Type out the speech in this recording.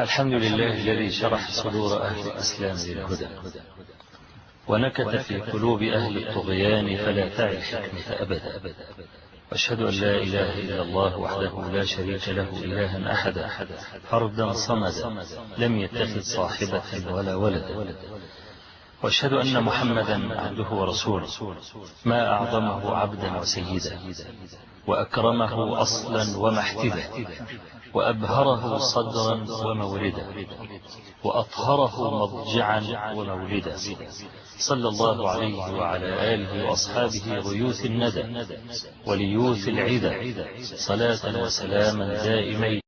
الحمد لله الذي شرح صدور أهل الإسلام للهدى ونكت في قلوب أهل الطغيان فلا تعي الحكمة أبدا. وأشهد أن لا إله إلا الله وحده لا شريك له إلها أحدا فردا صمدا لم يتخذ صاحبة ولا ولدا وأشهد أن محمدا عبده ورسوله ما أعظمه عبدا وسيدا وأكرمه أصلا ومحتدا وأبهره صدرا وموردا وأطهره مضجعا ومولدا صلى الله عليه وعلى آله وأصحابه غيوث الندى وليوث العدى صلاة وسلاما دائمين.